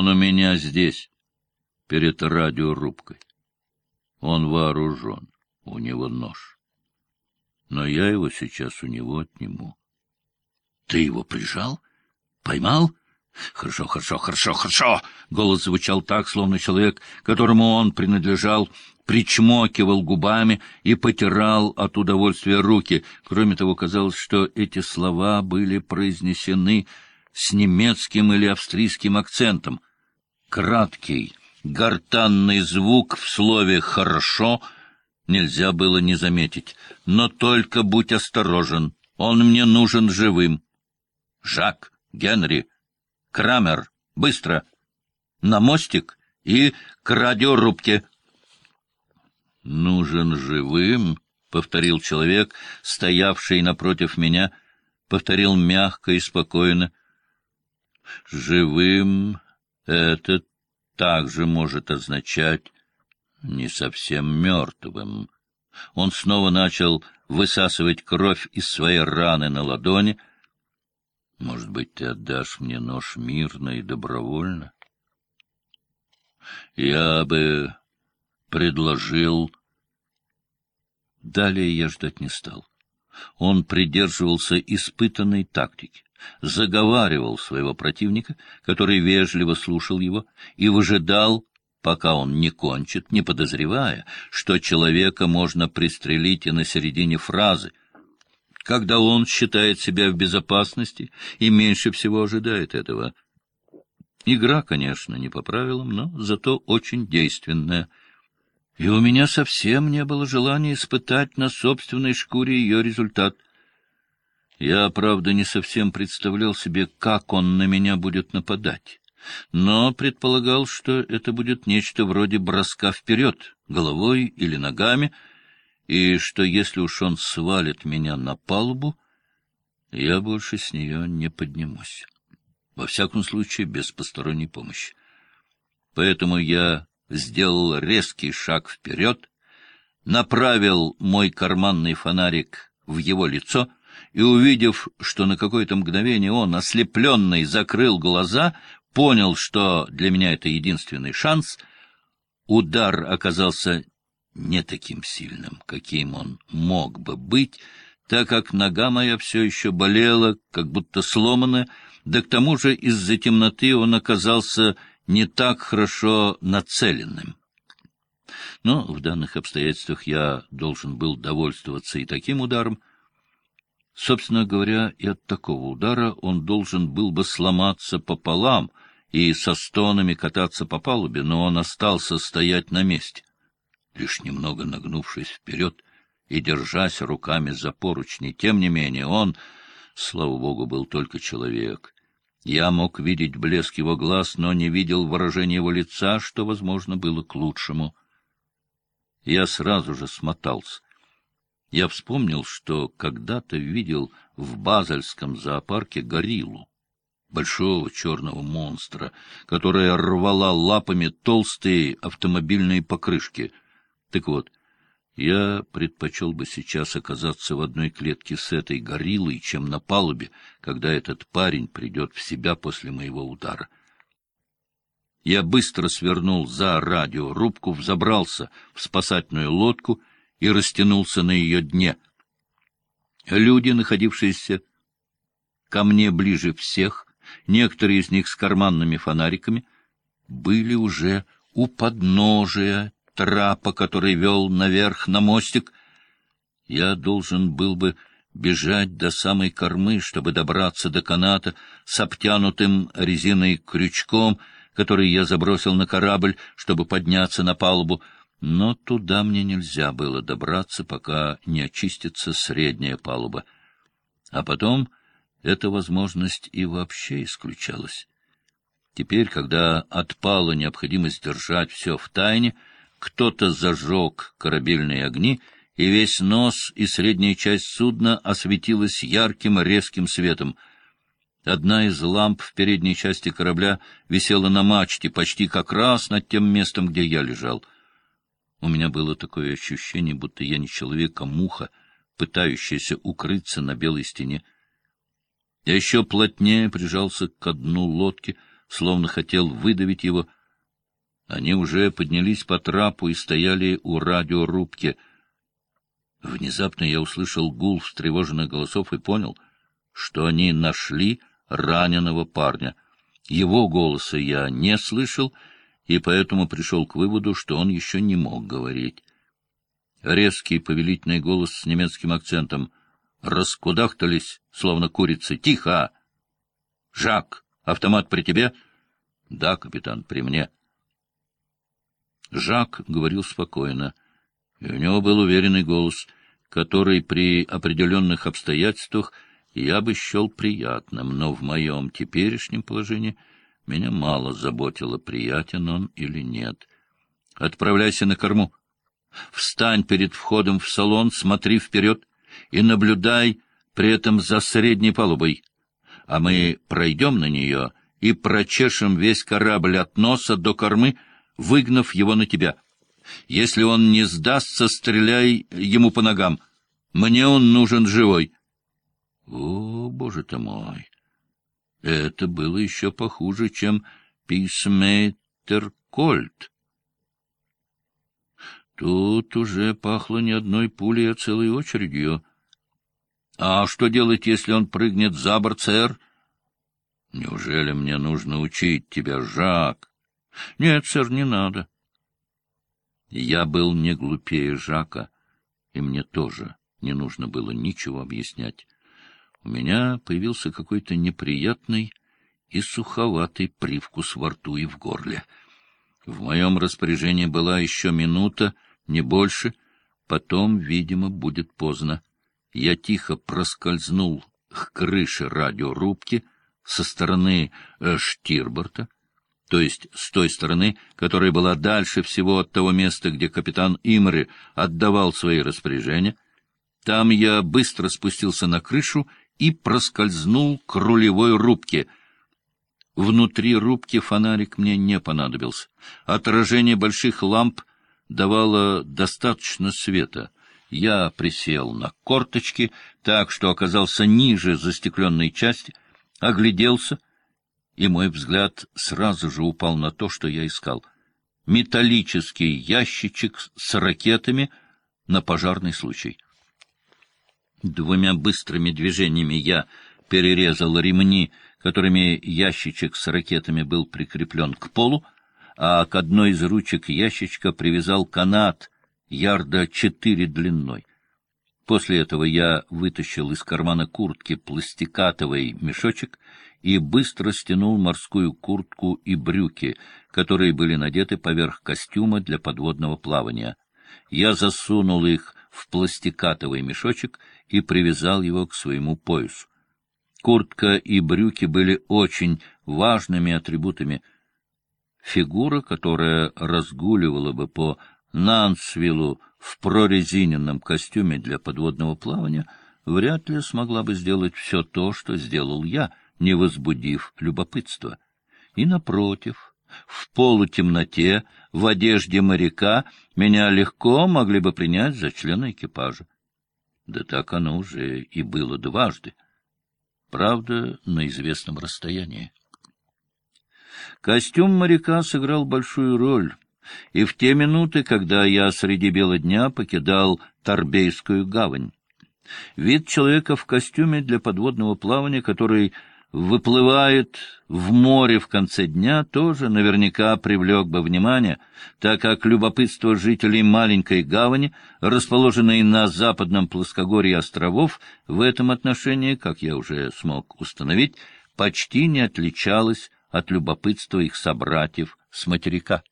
Он у меня здесь, перед радиорубкой. Он вооружен, у него нож. Но я его сейчас у него отниму. — Ты его прижал? Поймал? — Хорошо, хорошо, хорошо, хорошо! Голос звучал так, словно человек, которому он принадлежал, причмокивал губами и потирал от удовольствия руки. Кроме того, казалось, что эти слова были произнесены с немецким или австрийским акцентом. Краткий, гортанный звук в слове «хорошо» нельзя было не заметить. Но только будь осторожен, он мне нужен живым. Жак, Генри, Крамер, быстро! На мостик и к радиорубке. — Нужен живым, — повторил человек, стоявший напротив меня, повторил мягко и спокойно. — Живым это также может означать не совсем мертвым. Он снова начал высасывать кровь из своей раны на ладони — может быть, ты отдашь мне нож мирно и добровольно? Я бы предложил... Далее я ждать не стал. Он придерживался испытанной тактики, заговаривал своего противника, который вежливо слушал его, и выжидал, пока он не кончит, не подозревая, что человека можно пристрелить и на середине фразы, когда он считает себя в безопасности и меньше всего ожидает этого. Игра, конечно, не по правилам, но зато очень действенная. И у меня совсем не было желания испытать на собственной шкуре ее результат. Я, правда, не совсем представлял себе, как он на меня будет нападать, но предполагал, что это будет нечто вроде броска вперед, головой или ногами — и что если уж он свалит меня на палубу, я больше с нее не поднимусь. Во всяком случае, без посторонней помощи. Поэтому я сделал резкий шаг вперед, направил мой карманный фонарик в его лицо и, увидев, что на какое-то мгновение он, ослепленный, закрыл глаза, понял, что для меня это единственный шанс, удар оказался не таким сильным, каким он мог бы быть, так как нога моя все еще болела, как будто сломанная, да к тому же из-за темноты он оказался не так хорошо нацеленным. Но в данных обстоятельствах я должен был довольствоваться и таким ударом. Собственно говоря, и от такого удара он должен был бы сломаться пополам и со стонами кататься по палубе, но он остался стоять на месте лишь немного нагнувшись вперед и держась руками за поручни. Тем не менее он, слава богу, был только человек. Я мог видеть блеск его глаз, но не видел выражения его лица, что, возможно, было к лучшему. Я сразу же смотался. Я вспомнил, что когда-то видел в Базельском зоопарке гориллу, большого черного монстра, которая рвала лапами толстые автомобильные покрышки — так вот, я предпочел бы сейчас оказаться в одной клетке с этой гориллой, чем на палубе, когда этот парень придет в себя после моего удара. Я быстро свернул за радиорубку, взобрался в спасательную лодку и растянулся на ее дне. Люди, находившиеся ко мне ближе всех, некоторые из них с карманными фонариками, были уже у подножия трапа, который вел наверх на мостик. Я должен был бы бежать до самой кормы, чтобы добраться до каната с обтянутым резиной крючком, который я забросил на корабль, чтобы подняться на палубу, но туда мне нельзя было добраться, пока не очистится средняя палуба. А потом эта возможность и вообще исключалась. Теперь, когда отпала необходимость держать все в тайне, кто-то зажег корабельные огни, и весь нос и средняя часть судна осветилась ярким резким светом. Одна из ламп в передней части корабля висела на мачте, почти как раз над тем местом, где я лежал. У меня было такое ощущение, будто я не человек, а муха, пытающаяся укрыться на белой стене. Я еще плотнее прижался к дну лодки, словно хотел выдавить его. Они уже поднялись по трапу и стояли у радиорубки. Внезапно я услышал гул встревоженных голосов и понял, что они нашли раненого парня. Его голоса я не слышал, и поэтому пришел к выводу, что он еще не мог говорить. Резкий повелительный голос с немецким акцентом. Раскудахтались, словно курицы. «Тихо! Жак, автомат при тебе?» «Да, капитан, при мне». Жак говорил спокойно, и у него был уверенный голос, который при определенных обстоятельствах я бы счел приятным, но в моем теперешнем положении меня мало заботило, приятен он или нет. «Отправляйся на корму. Встань перед входом в салон, смотри вперед и наблюдай при этом за средней палубой, а мы пройдем на нее и прочешем весь корабль от носа до кормы, выгнав его на тебя. Если он не сдастся, стреляй ему по ногам. Мне он нужен живой». О, боже ты мой! Это было еще похуже, чем писмейтер Кольт. Тут уже пахло не одной пулей, а целой очередью. А что делать, если он прыгнет за борт, сэр? Неужели мне нужно учить тебя, Жак? Нет, сэр, не надо. Я был не глупее Жака, и мне тоже не нужно было ничего объяснять у меня появился какой-то неприятный и суховатый привкус во рту и в горле. В моем распоряжении была еще минута, не больше, потом, видимо, будет поздно. Я тихо проскользнул к крыше радиорубки со стороны э, Штирборта, то есть с той стороны, которая была дальше всего от того места, где капитан Имри отдавал свои распоряжения. Там я быстро спустился на крышу и проскользнул к рулевой рубке. Внутри рубки фонарик мне не понадобился. Отражение больших ламп давало достаточно света. Я присел на корточки, так что оказался ниже застекленной части, огляделся, и мой взгляд сразу же упал на то, что я искал. Металлический ящичек с ракетами на пожарный случай. Двумя быстрыми движениями я перерезал ремни, которыми ящичек с ракетами был прикреплен к полу, а к одной из ручек ящичка привязал канат ярда четыре длиной. После этого я вытащил из кармана куртки пластикатовый мешочек и быстро стянул морскую куртку и брюки, которые были надеты поверх костюма для подводного плавания. Я засунул их в пластикатовый мешочек и привязал его к своему поясу. Куртка и брюки были очень важными атрибутами. Фигура, которая разгуливала бы по Нансвиллу в прорезиненном костюме для подводного плавания, вряд ли смогла бы сделать все то, что сделал я, не возбудив любопытства. И, напротив, в полутемноте, в одежде моряка, меня легко могли бы принять за члена экипажа. Да так оно уже и было дважды. Правда, на известном расстоянии. Костюм моряка сыграл большую роль, и в те минуты, когда я среди бела дня покидал Торбейскую гавань. Вид человека в костюме для подводного плавания, который выплывает в море в конце дня, тоже наверняка привлек бы внимание, так как любопытство жителей маленькой гавани, расположенной на западном плоскогорье островов, в этом отношении, как я уже смог установить, почти не отличалось от любопытства их собратьев с материка.